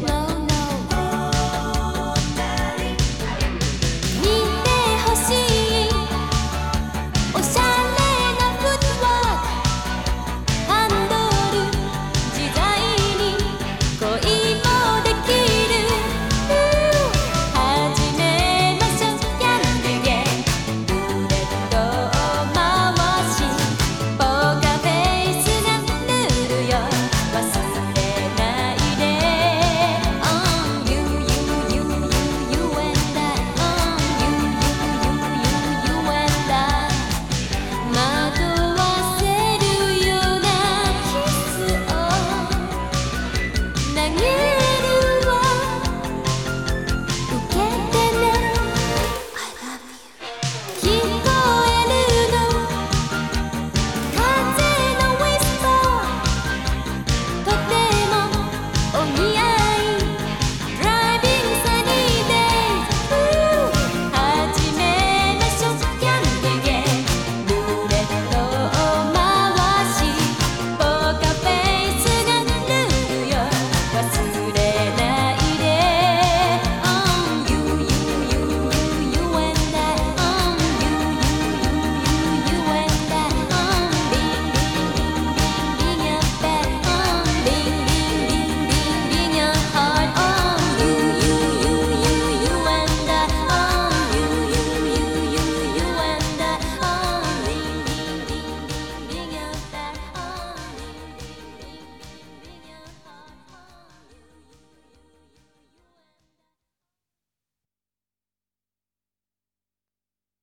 like